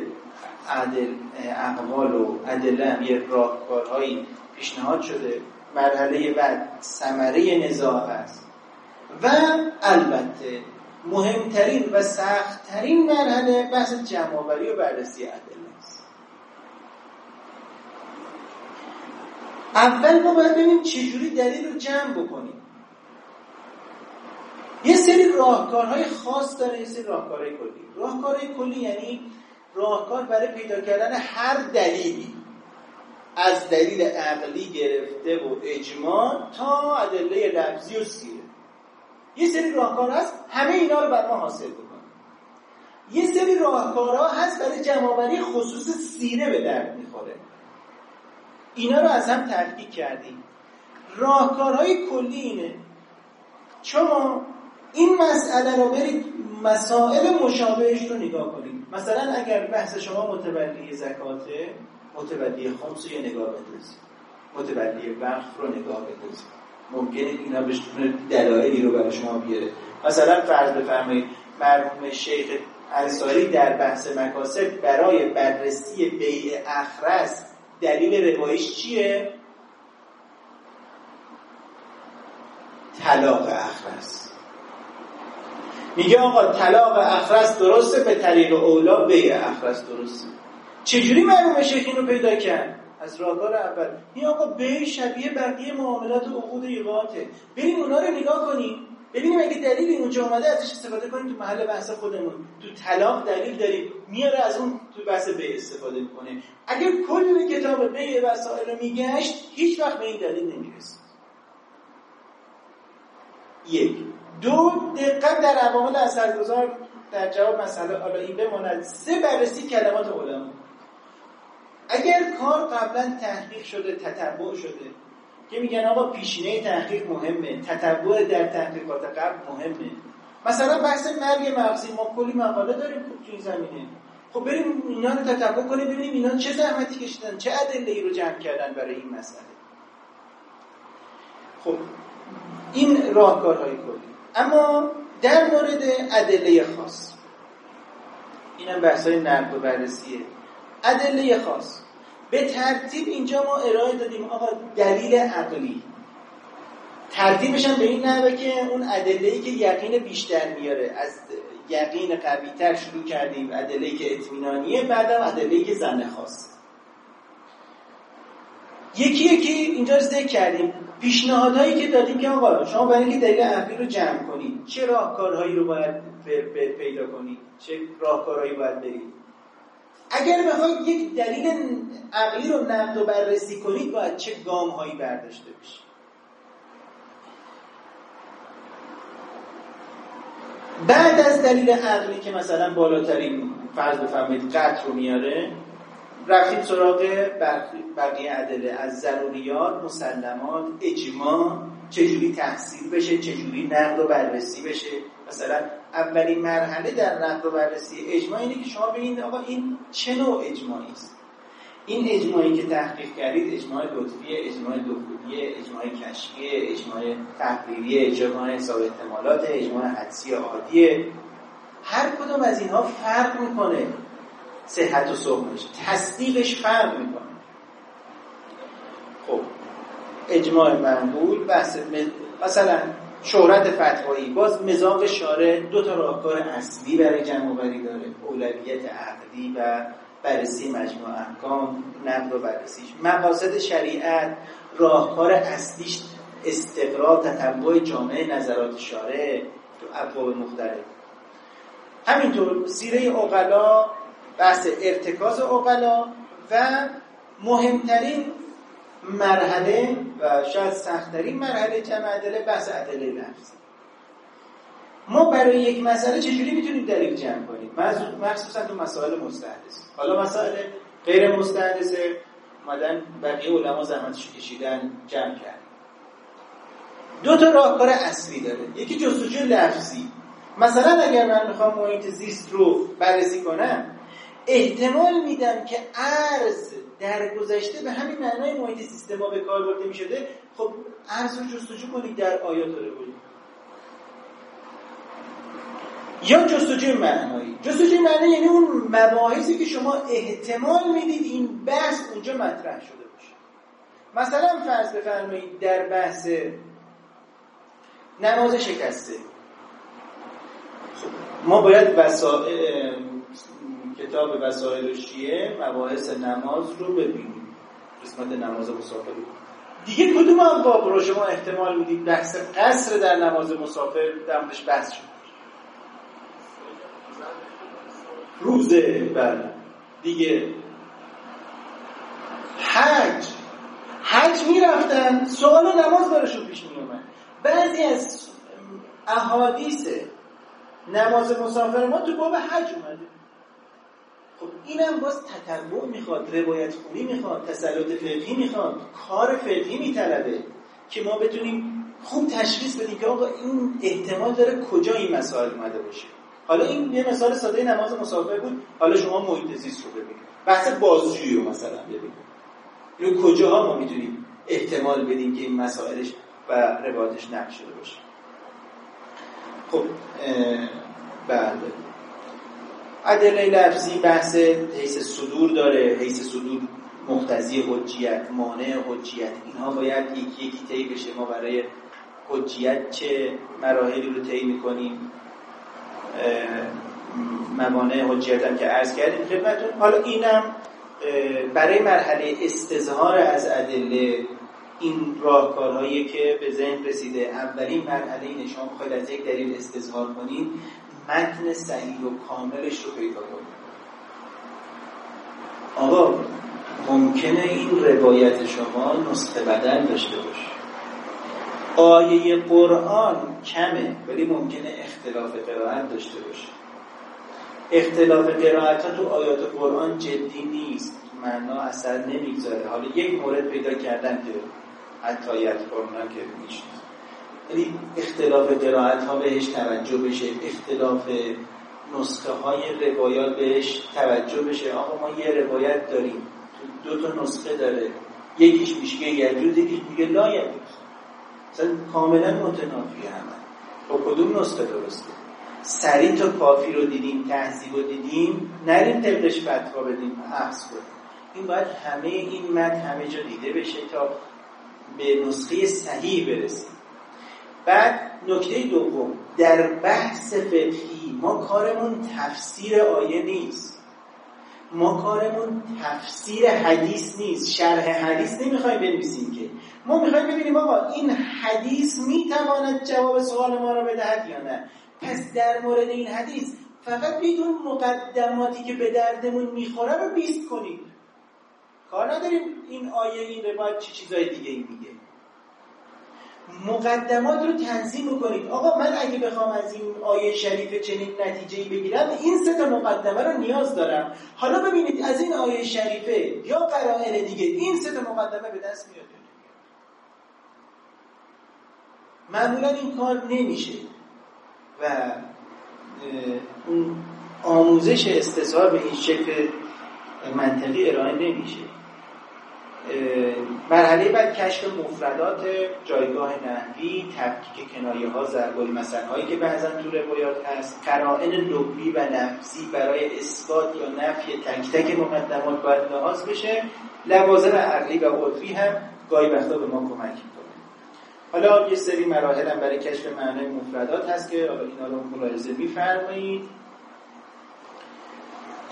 عدل اقوال و ادله هم یه راهکارهایی پیشنهاد شده. مرحله بعد ثمره نزاع است. و البته مهمترین و سختترین مرحله بحث جمعآوری و بررسی ادله اول ما باید ببینیم چجوری دلیل رو جمع بکنیم. یه سری راهکارهای خاص داره یه سری راهکارهای کلی. راهکارهای کلی یعنی راهکار برای پیدا کردن هر دلیلی. از دلیل عقلی گرفته و اجماع تا ادله لفظی و سیره. یه سری راهکار هست همه اینا رو بر ما حاصل بکنه یه سری راهکارها هست برای جمعآوری خصوص سیره به درد می‌خوره. اینا رو از هم تحقیق کردیم. راهکارهای کلی اینه. شما این مسئله رو برید مسائل مشابهش رو نگاه کنید. مثلا اگر بحث شما متولی زکاته متولی خمس رو نگاه بدوزید متولی وقف رو نگاه بدوزید ممکنه اینا بتونه دلایلی رو برای شما بیاره. مثلا فرض بفرمایید مرحوم شیخ انصاری در بحث مکاسب برای بررسی بیع اخرس دلیل روایش چیه؟ طلاق اخرس. میگه آقا طلاق اخرس درسته به طریق اولا بیع اخرس درسته. چجوری معلومه شیخ رو پیدا کرد؟ از راهکار اول. این آقا بیع شبیه بقیه معاملات و عقود ایقاته بریم اونا رو نگاه کنیم. ببینیم اگه دلیل اونجا اومده ازش استفاده کنیم تو محل بحث خودمون. تو طلاق دلیل داریم. میاره از اون تو بحث به استفاده می‌کنه. اگر کل کتاب به وسائل رو میگشت هیچ وقت به این دلیل نمی‌رسید. یک. دو دقت در عوامل اثرگذار در جواب مسئله حالا این بماند. سه بررسی کلمات علما. اگر کار قبلا تحقیق شده تتبع شده که میگن آقا پیشینه تحقیق مهمه تتبع در تحقیقات قبل مهمه. مثلا بحث مرگ مغزی ما کلی مقاله داریم تو این زمینه. خب بریم اینا رو تتبع کنیم ببینیم اینا چه زحمتی کشیدن چه ادله ای رو جمع کردن برای این مسئله. خب این راهکارهای کلی. اما در مورد ادله خاص. اینم بحث های نقد و بررسیه. ادله خاص. به ترتیب اینجا ما ارائه دادیم آقا دلیل عقلی. ترتیبش هم به این نحوه که اون ادله که یقین بیشتر میاره. از یقین قویتر شروع کردیم. ادله که اطمینانیه بعدم ادله که زن خواست یکی یکی اینجا ذکر کردیم. پیشنهادهایی که دادیم که آقا شما برای اینکه دلیل عقلی رو جمع کنید چه راهکارهایی رو باید پیدا کنید چه راهکارهایی باید برید اگر بخواید یک دلیل عقلی رو نقد و بررسی کنید باید چه گام هایی برداشته بشه بعد از دلیل عقلی که مثلا بالاترین فرض بفرمایید قطع رو میاره رفتیم سراغ بقیه عدله از ضروریات مسلمات اجماع چجوری تحصیل بشه چجوری نقد و بررسی بشه. مثلا اولین مرحله در نقد و بررسی اجماع اینه که شما ببینید آقا این چه نوع اجماعی است. این اجماعی که تحقیق کردید اجماع لطفی اجماع دخولی اجماع کشفی اجماع تحقیقی اجماع حساب احتمالات اجماع حدسی عادیه هر کدوم از اینها فرق می‌کنه. صحت و صحبش تصدیقش فرق می‌کنه. خب اجماع منقول بحث مثلا شهرت فتوایی باز مزاق شارع دو تا راهکار اصلی برای جمع بری داره. اولویت عقلی و بررسی مجموع احکام نقد و بررسیش. مقاصد شریعت راهکار اصلیش استقرار تتبع جامعه نظرات شارع تو ابواب مختلف. همینطور سیره اقلا بحث ارتکاز اقلا و مهمترین مرحله و شاید سختترین مرحله جمع ادله بحث ادله لفظی ما برای یک مسئله چجوری می‌تونیم دلیل جمع کنیم؟ مخصوصا تو مسائل مستحدث حالا مسائل غیر مستحدثه اومدن بقیه علما زحمتش کشیدن جمع کرد دو تا راهکار اصلی داره. یکی جستجوی لفظی. مثلا اگر من می‌خوام محیط زیست رو بررسی کنم احتمال میدم که ارز در گذشته به همین معنای محیط سیستما به کار برده می‌شده خب ارز رو جستجو کنید در آیات رو یا جستجوی معنایی. جستجوی معنایی یعنی اون مباحثی که شما احتمال می‌دید این بحث اونجا مطرح شده باشه. مثلا فرض بفرمایید در بحث نماز شکسته. ما باید وسائل کتاب وسائل شیعه مباحث نماز رو ببینیم. قسمت نماز مسافر. دیگه کدوم هم باب رو شما احتمال می‌دید بحث قصر در نماز مسافر در بحث شد؟ روزه بله دیگه. حج. حج می‌رفتن. سوال نماز برشون پیش میومد بعضی از احادیث نماز مسافر ما تو باب حج اومده. خب اینم باز تتبع می‌خواد روایت خونی می‌خواد تسلط فقهی می‌خواد کار فقهی میطلبه که ما بتونیم خوب تشخیص بدیم که آقا این احتمال داره کجا این مسائل اومده باشه. حالا این یه مثال ساده نماز مسافر بود. حالا شما محیط زیست رو ببینید. بحث بازجویی رو مثلا ببینید. اینو کجاها ما می‌تونیم احتمال بدیم که این مسائلش و روایتش نقش شده باشه؟ خب بله. ادله لفظی بحث حیث صدور داره حیث صدور مختزی حجیت مانع حجیت. اینها باید یکی یکی طی بشه. ما برای حجیت چه مراحلی رو طی می‌کنیم؟ موانع حجیت هم که عرض کردیم خدمتون. حالا اینم برای مرحله استظهار از ادله این راهکارهایی که به ذهن رسیده اولین مرحله اینه. شما می‌خواید از یک دلیل استظهار کنید. متن صحیح و کاملش رو پیدا کنید آقا ممکنه این روایت شما نسخه بدن داشته باشه. آیه قرآن کمه ولی ممکنه اختلاف قرائت داشته باشه. اختلاف قرائت تو آیات قرآن جدی نیست. معنا اثر نمی‌گذاره. حالا یک مورد پیدا کردن که عطایت قرآن که میشه یعنی اختلاف قرائت ها بهش توجه بشه اختلاف نسخه های روایات بهش توجه بشه. آقا ما یه روایت داریم دو تا نسخه داره یکیش میشه یجوز یکیش میگه لا یجوز. مثلا کاملا متنافی همه. با کدوم نسخه درسته؟ سریع تا کافی رو دیدیم تحضیب رو دیدیم نریم طبقش فتوا بدیم احس کنیم. این باید همه این مد همه جا دیده بشه تا به نسخه صحیح برسیم. بعد نکته دوم در بحث فقهی ما کارمون تفسیر آیه نیست. ما کارمون تفسیر حدیث نیست. شرح حدیث نمی‌خوایم بنویسیم که. ما می‌خوایم ببینیم آقا این حدیث می‌تواند جواب سوال ما را بدهد یا نه. پس در مورد این حدیث فقط بدون مقدماتی که به دردمون می‌خوره رو بیست کنید کار نداریم این آیه این روایت چی چیزای دیگه ای میگه. مقدمات رو تنظیم کنید آقا من اگه بخوام از این آیه شریف چنین نتیجه بگیرم این سه تا مقدمه رو نیاز دارم. حالا ببینید از این آیه شریفه یا قرائن دیگه این سه تا مقدمه به دست میاد. معمولا این کار نمیشه و اون آموزش استثار به این شکل منطقی ارائه نمیشه. مرحله بعد کشف مفردات جایگاه نحوی تفکیک کنایه ها ضرب المثل هایی که بعضا تو روایات هست قرائن لغوی و نفسی برای اثبات یا نفی تک تک مقدمات باید لحاظ بشه. لوازم عقلی و عرفی هم گاهی وقتا به ما کمک می‌کنه. حالا یه سری مراحل هم برای کشف معنای مفردات هست که حالا اینا رو ملاحظه میفرمایید.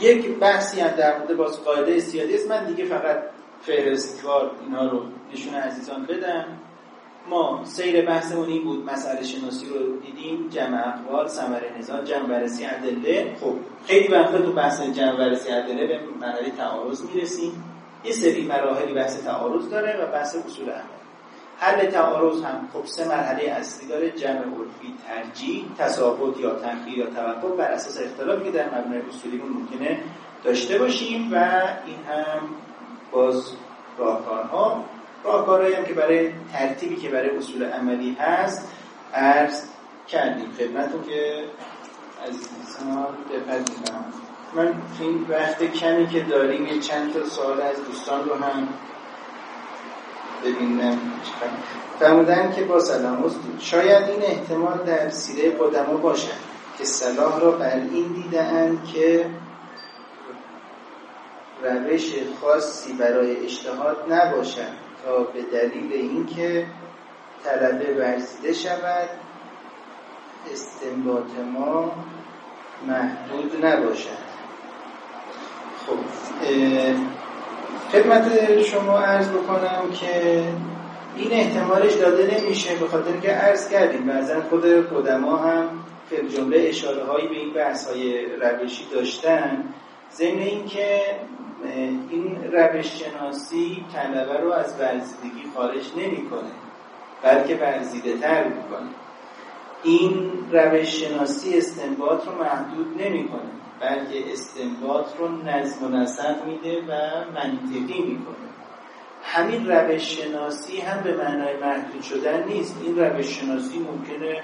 یک بحثی هم در مورد باز قاعده سیادی است. من دیگه فقط فهرستوار اینا رو نشون عزیزان بدم ما سیر بحثمون این بود مسئله شناسی رو دیدیم جمع اقوال ثمره نزاع جمع بررسی ادله خب. خیلی وقتا تو بحث جمع بررسی ادله به مرحله تعارض می‌رسیم. یه سری مراحلی بحث تعارض داره و بحث اصول عمل. حل تعارض هم خب سه مرحله اصلی داره. جمع عرفی ترجیح تساقط یا تنفیر یا توقف بر اساس اختلافی که در مبنای اصولی ممکنه داشته باشیم و این هم باز راهکارها راهکارهایی هم که برای ترتیبی که برای اصول عملی هست عرض کردیم. خدمتون که از دوستان دقت می‌کنم. من این وقت کمی که داریم یه چند تا سوال از دوستان رو هم ببینم. فرمودن که با سلام شاید این احتمال در سیره قدما باشد که صلاح را بر این دیدن که روش خاصی برای اجتهاد نباشد تا به دلیل اینکه طلبه ورزیده شود استنباط ما محدود نباشد. خب خدمت شما عرض بکنم که این احتمالش داده نمیشه به خاطر که عرض کردیم. بعضا خود قدما هم فی جمله اشاره هایی به این بحث های روشی داشتن. ضمن اینکه این روش شناسی طلبه رو از ورزیدگی خارج نمی‌کنه بلکه ورزیده تر می‌کنه. این روش شناسی استنباط رو محدود نمی‌کنه بلکه استنباط رو نظم و نسق میده و منطقی می‌کنه. همین روش شناسی هم به معنای محدود شدن نیست. این روش شناسی ممکنه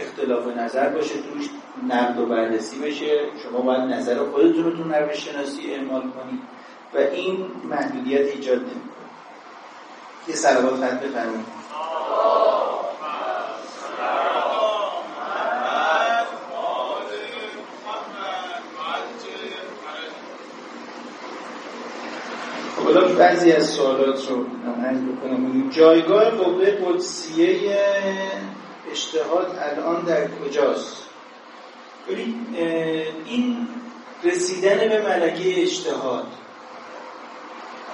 اختلاف نظر باشه توش. نقد و بررسی بشه. شما باید نظر خودتون رو تو روش شناسی اعمال کنید و این محدودیت ایجاد نمی‌کنه. یه سلوات خط بفرمایید. حالا بعضی از سوالات رو عرض بکنم. جایگاه قوه قدسیه اجتهاد الان در کجاست؟ ببین این رسیدن به ملکه اجتهاد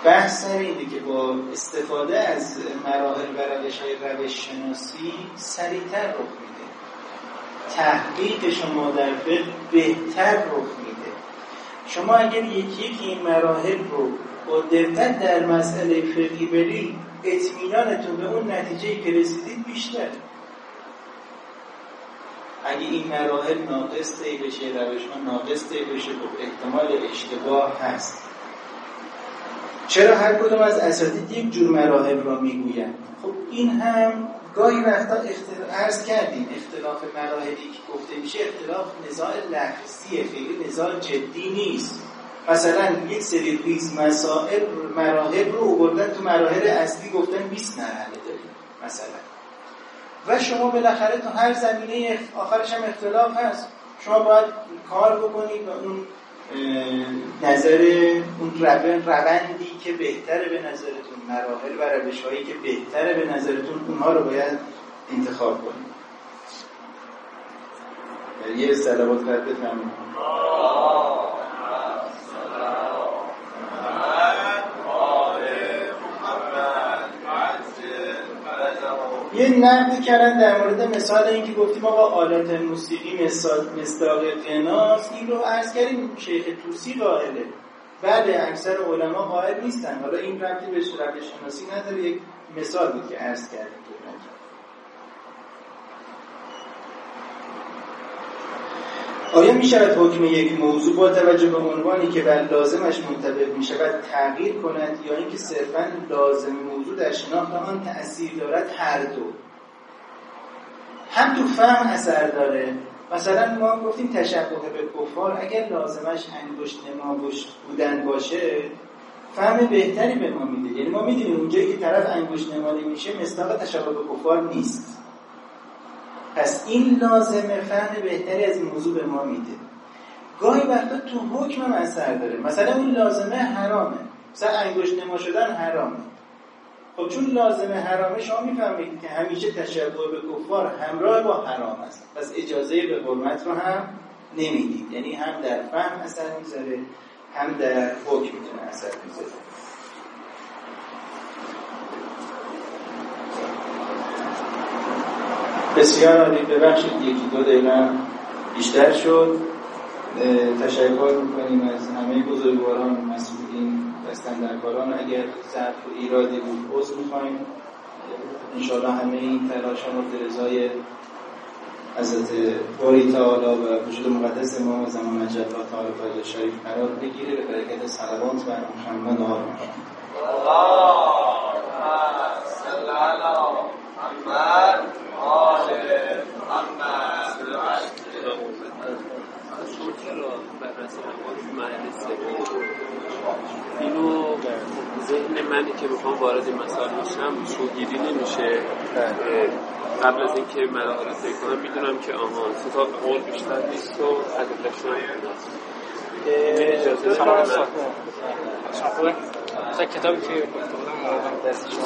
بحث سر اینه که با استفاده از مراحل و روش های روش شناسی سریعتر رخ میده. تحقیق شما در فقه بهتر رخ میده. شما اگر یکی یکی این مراحل رو با دقت در مسئله فقهی برید اطمینانتون به اون نتیجه که رسیدید بیشتر اگه این مراحل ناقص طی بشه روش ها ناقص بشه خب احتمال اشتباه هست. چرا هر کدوم از اساتید یک جور مراحل را می‌گویند؟ خب این هم گاهی وقتا اختلاف عرض کردیم اختلاف مراحلی که گفته میشه اختلاف نزاع لحظیه خیلی نزاع جدی نیست. مثلا یک سری ریز مسائل مراحل رو آوردن تو مراحل اصلی گفتن 20 مرحله داریم مثلا. و شما بالاخره تو هر زمینه آخرش هم اختلاف هست. شما باید کار بکنید و اون نظر اون روندی که بهتره به نظرتون مراحل و روش هایی که بهتره به نظرتون اونها رو باید انتخاب کنید. یه سلامت کرد بفهمید نقد کردن در مورد مثال اینکه گفتیم آقا آلات موسیقی مصداق قناس این رو عرض کردیم شیخ توسی قائله. بله اکثر علما قائل نیستن. حالا این ربطی به روش شناسی نداره یک مثال بود که عرض کردیم. آیا می شود حکم یک موضوع با توجه به عنوانی که بر لازمش منطبق می شود تغییر کند یا اینکه صرفا لازم موضوع در شناخت آن تأثیر دارد؟ هر دو. هم تو فهم اثر داره. مثلا ما گفتیم تشبه به کفار اگر لازمش انگشت نما بودن باشه فهم بهتری به ما میده. یعنی ما می‌دونیم اونجایی که طرف انگشت نمایی میشه مصداق تشبه به کفار نیست. پس این لازمه فهم بهتری از موضوع به ما میده. گاهی وقتا تو حکم هم اثر داره. مثلا اون لازمه حرامه. مثلا انگشت نما شدن حرامه. خب چون لازمه حرامه شما می‌فهمید که همیشه تشبه به کفار همراه با حرام است. پس اجازه به حرمت رو هم نمی‌دید. یعنی هم در فهم اثر می‌ذاره هم در حکم می‌تونه اثر می‌ذاره بسیار عالی. ببخشید یکی دو دقیقه بیشتر شد. تشکر می‌کنیم از همه بزرگواران مسئولین و دستندرکاران اگر ضعف و ایرادی بود عضو می‌خوایم. انشاءالله همه این تلاش ها مورد رضای حضرت باری تعالی و وجود مقدس امام زمان مجد و تعالی فضل شریف قرار بگیره به برکت صلوات و محمد آل اینو ذهن منی که می‌خوام وارد این مسائل بشم شوگیری نمیشه قبل از اینکه مراحل طی کنم می‌دونم که آها ستا قول بیشتر نیست و ادلش کتابی که دستی شما